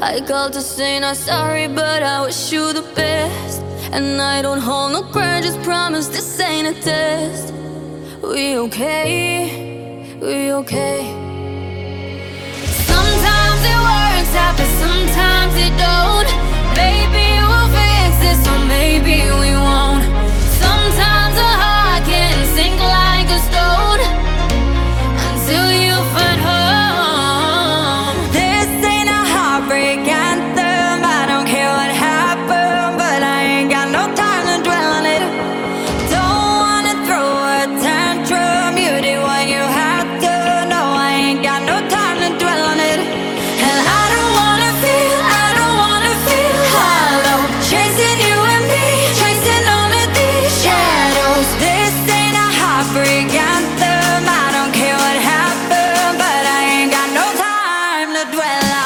I called to say not sorry, but I wish you the best. And I don't hold no grudges, promise this ain't a test. We okay, we okay. Sometimes it works out, but sometimes it don't. dweller.